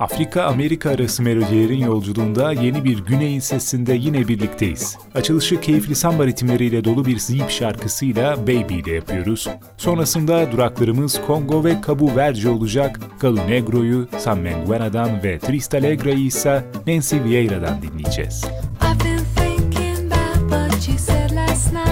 Afrika-Amerika arası melodilerin yolculuğunda yeni bir güneyin sesinde yine birlikteyiz. Açılışı keyifli samba ritimleriyle dolu bir zip şarkısıyla Baby ile yapıyoruz. Sonrasında duraklarımız Kongo ve Cabo Verde olacak. Galu Negro'yu San Menguena'dan ve Trista Alegra'yı ise Nancy Vieira'dan dinleyeceğiz. I've been thinking about what you said last night.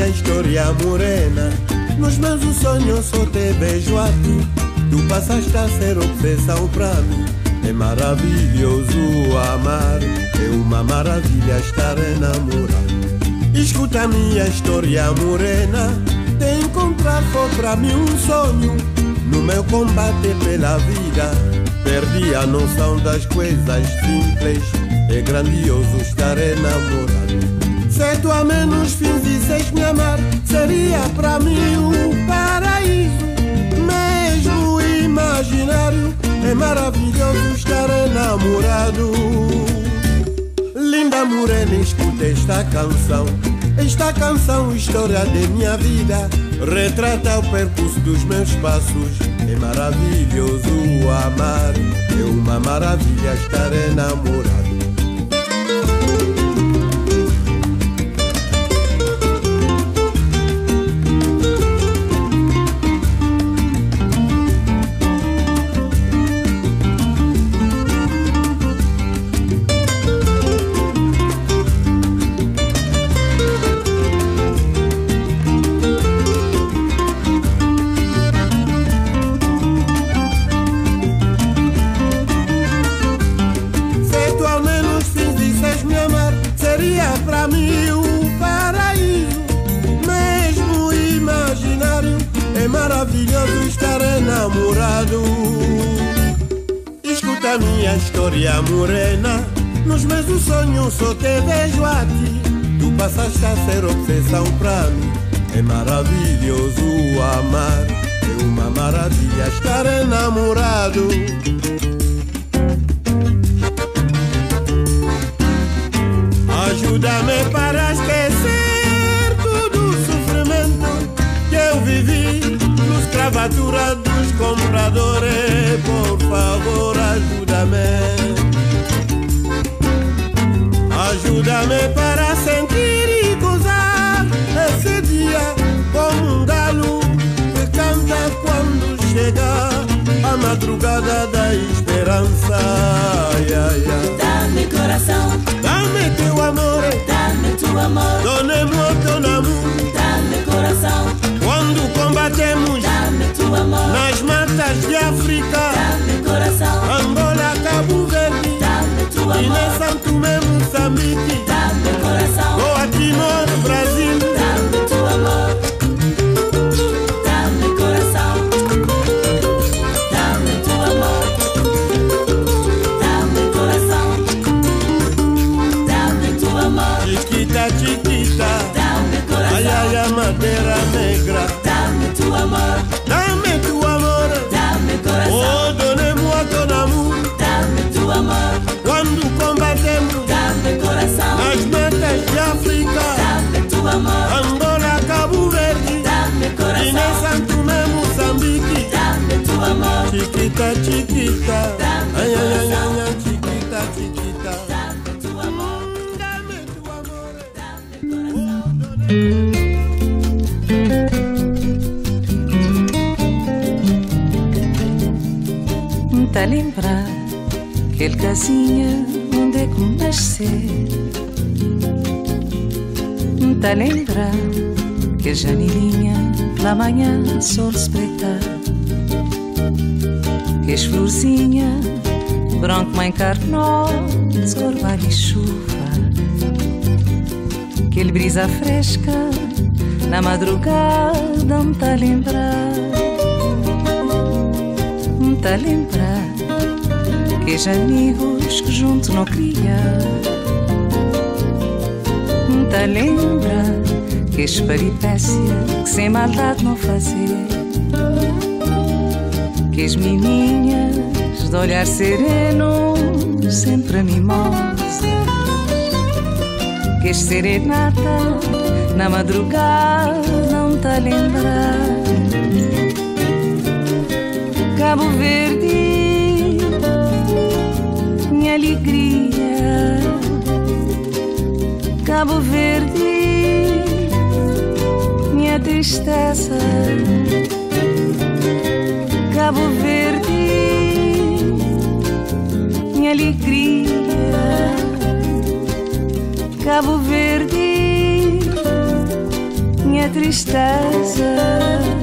Minha história morena. Nos meus sonhos só te vejo a ti. Tu passaste a ser obsessão pra mim. É maravilhoso amar, é uma maravilha estar enamorado. Escuta minha história morena. Te encontrar foi pra mim um sonho. No meu combate pela vida, perdi a noção das coisas simples. É grandioso estar enamorado. Se tu a menos fizesses me amar, seria pra mim um paraíso. Mesmo imaginário, é maravilhoso estar enamorado. Linda morena, escuta esta canção. Esta canção, história de minha vida, retrata o percurso dos meus passos. É maravilhoso amar, é uma maravilha estar enamorado. História morena Nos meus sonhos só te vejo a ti. Tu passaste a ser obsessão pra mim. É maravilhoso amar É uma maravilha estar enamorado. Ajuda-me para esquecer todo o sofrimento que eu vivi nos cravaturas dos compradores Por favor, ajuda-me Ajuda-me para sentir e gozar esse dia como um galo que canta quando chega a madrugada da esperança. Dá-me coração, dá-me teu amor, dá-me teu amor, dona-me teu namoro, dá-me coração. Quando combatemos, nas matas de África, Angola, Cabo Verde, Guiné, Santo Tomé, Moçambique, Boa Timor, Brasil, chiquita, chiquita, ai, ai, ai, ai, ai, chiquita, chiquita, amor, dame tu amor, dá-me coração. oh, donnez Tá lembrar aquele casinha onde é que nascer? Tá lembrar que a janelinha pela manhã sol espreitar Que as florzinhas branco mãe carnol escorvalho e chuva. Aquele brisa fresca na madrugada me tá lembrar me tá lembrar que os amigos que junto não cria. Me tá lembrar que as peripécias que sem maldade não fazer que as menininhas de olhar sereno sempre mimosas que serenata na madrugada não tá lembrar Cabo Verde, minha alegria. Cabo Verde, minha tristeza. Cabo Verde, minha alegria. Cabo Verde, minha tristeza.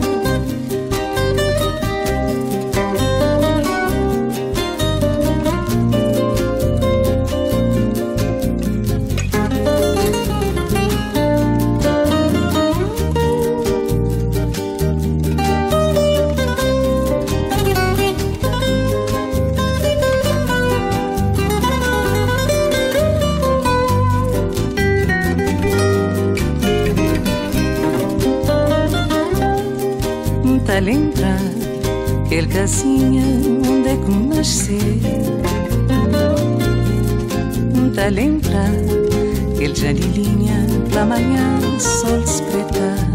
Tá lembrar aquele casinha onde é que nascer. Tá lembrar aquele janilinha da manhã sol se espreitar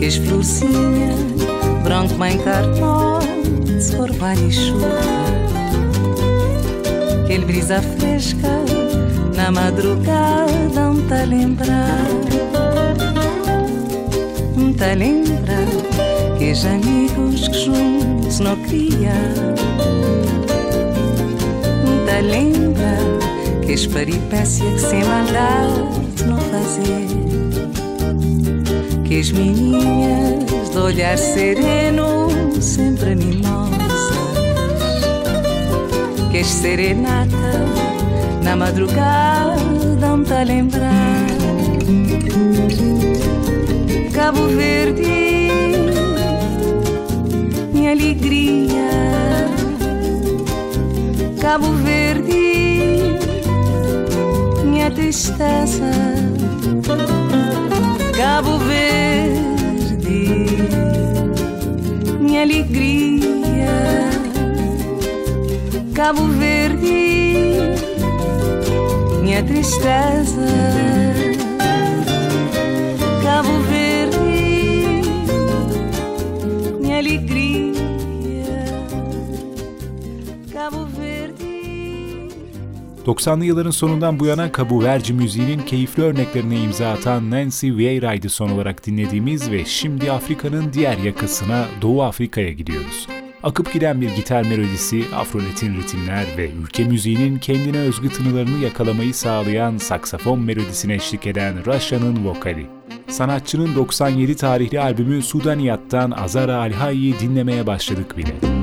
Que as florzinhas branco mãe cartão se orvalho e chuva Aquele brisa fresca na madrugada não tá lembrar Tá lembrar que os amigos que juntos não cria. Tá lembrar que as peripécias que sem maldade não fazer. Que as meninas de olhar sereno sempre mimosas. Que as serenata na madrugada não tá lembrar Cabo Verde, minha alegria. Cabo Verde, minha tristeza. Cabo Verde, minha alegria. Cabo Verde, minha tristeza. 90'lı yılların sonundan bu yana Cabo Verde müziğinin keyifli örneklerine imza atan Nancy Vieira'ydı son olarak dinlediğimiz ve şimdi Afrika'nın diğer yakasına Doğu Afrika'ya gidiyoruz. Akıp giden bir gitar melodisi, afroletin ritimler ve ülke müziğinin kendine özgü tınılarını yakalamayı sağlayan saksafon melodisine eşlik eden Rasha'nın vokali. Sanatçının 97 tarihli albümü Sudaniyat'tan Azara Alhay'i dinlemeye başladık bile.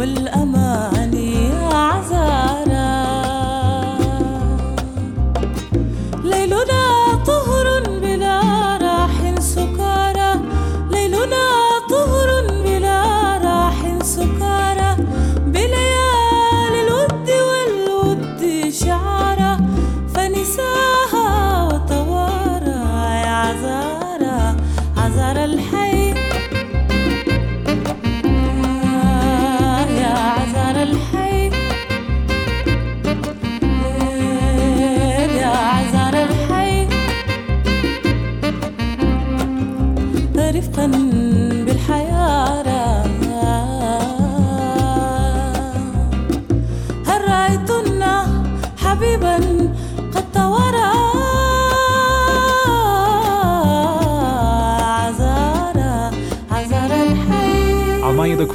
والأمل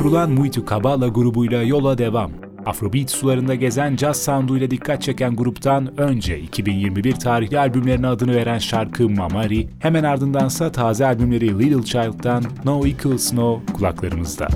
kurulan Muitu Kabala grubuyla yola devam. Afrobeat sularında gezen jazz sounduyla dikkat çeken gruptan önce 2021 tarihli albümlerine adını veren şarkı Mamari, hemen ardındansa taze albümleri Little Child'dan No Equals No kulaklarımızda.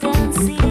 fancy.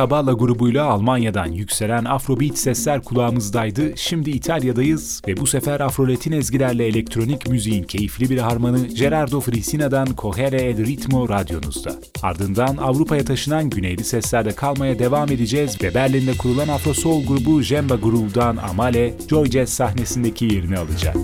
Caballa grubuyla Almanya'dan yükselen Afrobeat sesler kulağımızdaydı. Şimdi İtalya'dayız ve bu sefer Afroletin ezgilerle elektronik müziğin keyifli bir harmanı Gerardo Frisina'dan Cohere el Ritmo radyonuzda. Ardından Avrupa'ya taşınan güneyli seslerde kalmaya devam edeceğiz ve Berlin'de kurulan Afro Soul grubu Jemba Groove'dan Amale, Joy Jazz sahnesindeki yerini alacak.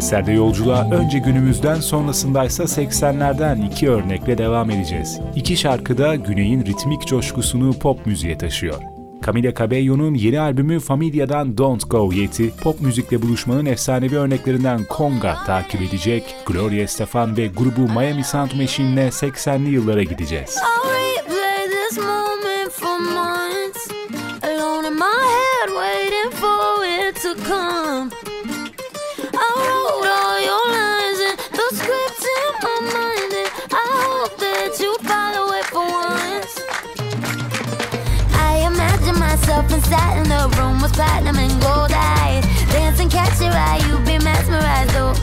Seslerde yolculuğa önce günümüzden sonrasındaysa 80'lerden iki örnekle devam edeceğiz. İki şarkı da Güney'in ritmik coşkusunu pop müziğe taşıyor. Camila Cabello'nun yeni albümü Familia'dan Don't Go Yet'i, pop müzikle buluşmanın efsanevi örneklerinden Konga takip edecek, Gloria Estefan ve grubu Miami Sound Machine'le 80'li yıllara gideceğiz. come. Imagine and sat in the room with platinum and gold eyes, dancing, catch your eye, you be mesmerized though.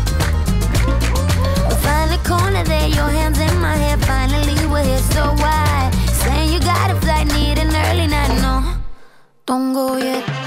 Find a corner there, your hands in my hair. Finally, we're here, so why? Saying you got a flight, need an early night, no. Don't go yet.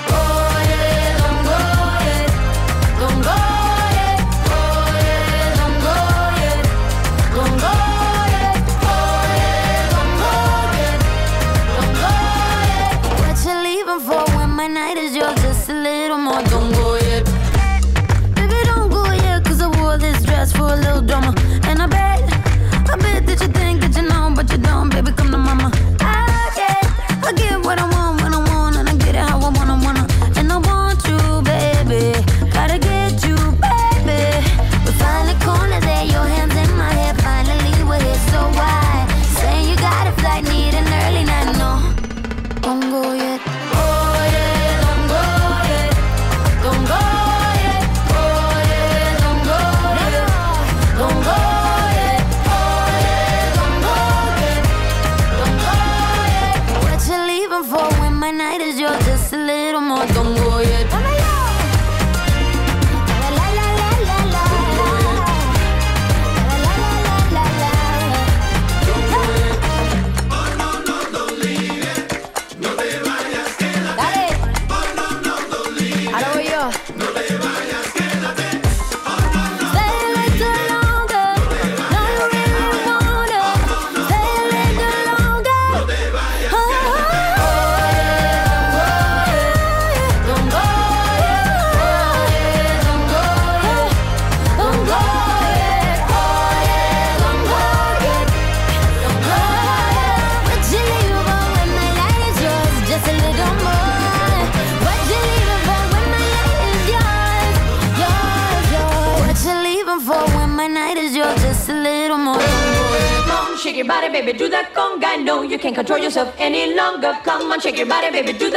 Your body, baby, do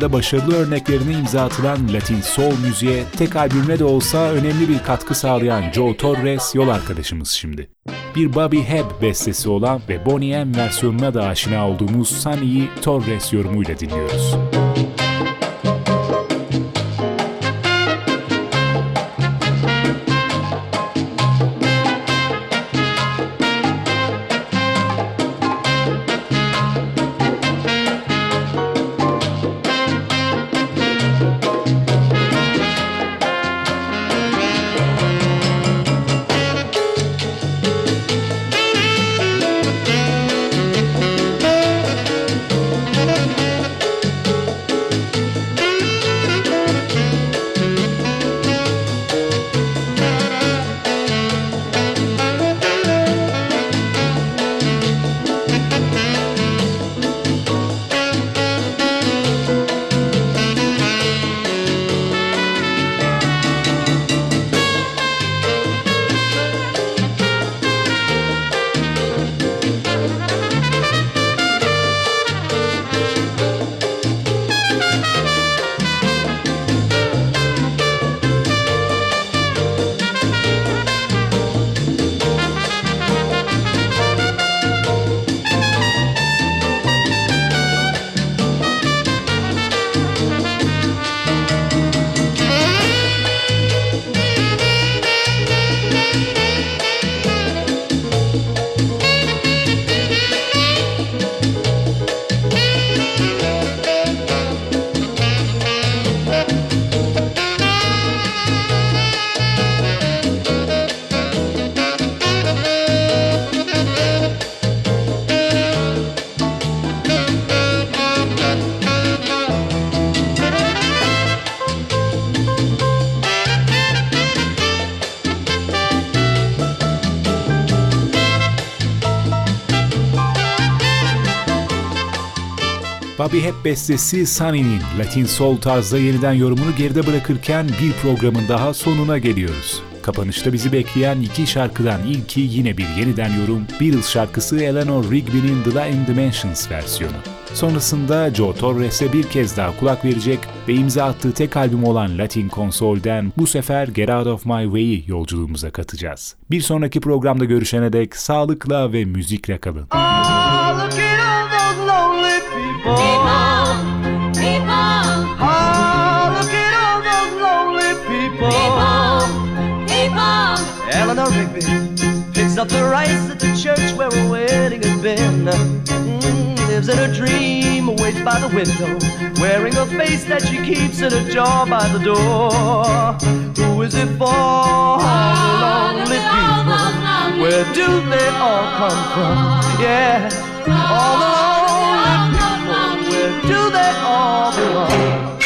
60'lı yıllarda başarılı örneklerine imza atılan Latin Soul müziğe tek albümle de olsa önemli bir katkı sağlayan Joe Torres yol arkadaşımız şimdi. Bir Bobby Hebb bestesi olan ve Bonnie M versiyonuna da aşina olduğumuz Sunny'yi Torres yorumuyla dinliyoruz. Bobby Hep bestesi Sunny'nin Latin Soul tarzda yeniden yorumunu geride bırakırken bir programın daha sonuna geliyoruz. Kapanışta bizi bekleyen iki şarkıdan ilki yine bir yeniden yorum, Beatles şarkısı Eleanor Rigby'nin The Line Dimensions versiyonu. Sonrasında Joe Torres'e bir kez daha kulak verecek ve imza attığı tek albüm olan Latin Consol'den bu sefer Get Out of My Way'i yolculuğumuza katacağız. Bir sonraki programda görüşene dek sağlıkla ve müzikle kalın. Oh, lives in a dream, waits by the window, wearing a face that she keeps in a jar by the door. Who is it for? All the lonely people. Where do they all come from? Yeah, all the lonely people Where do they all belong?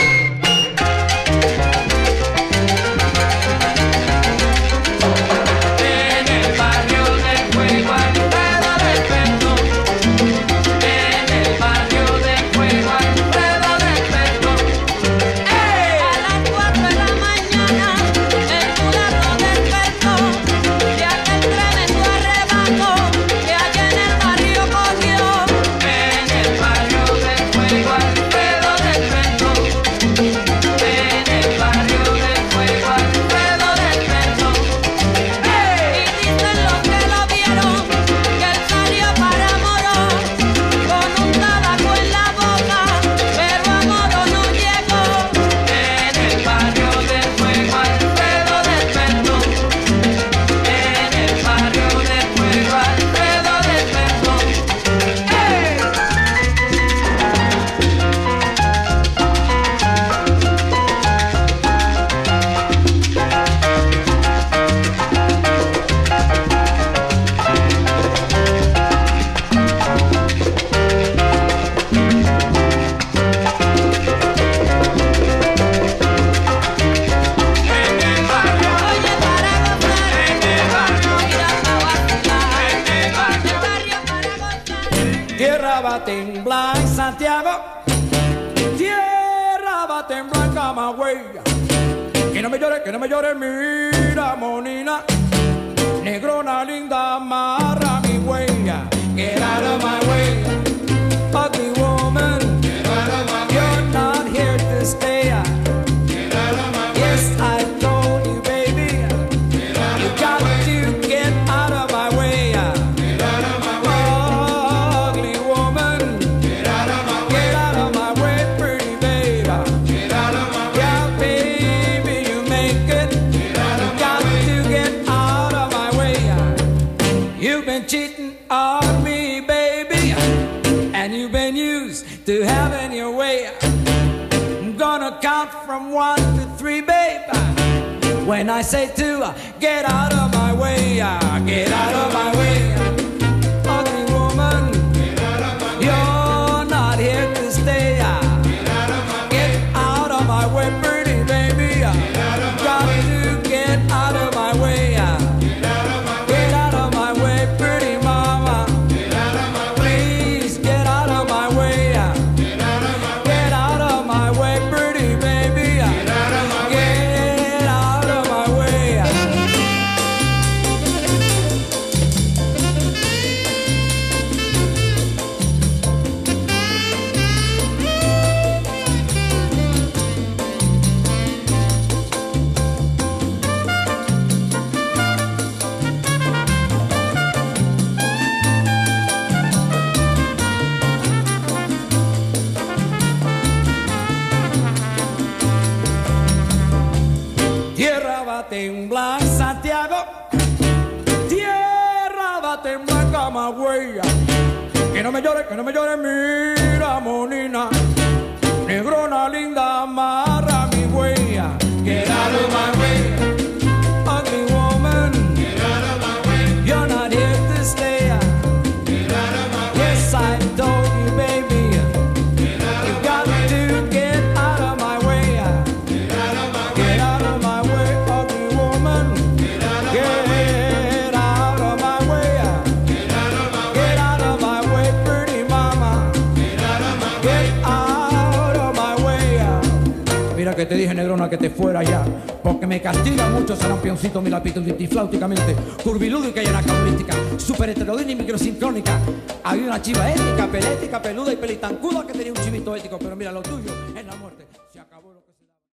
Get out of my Sarambito, sarampioncito, mi lapito, flauticamente, curvilúdica y anacaurística, super heterodínica y microsincrónica. Había una chiva ética, pelética, peluda y pelitancuda que tenía un chivito ético, pero mira lo tuyo.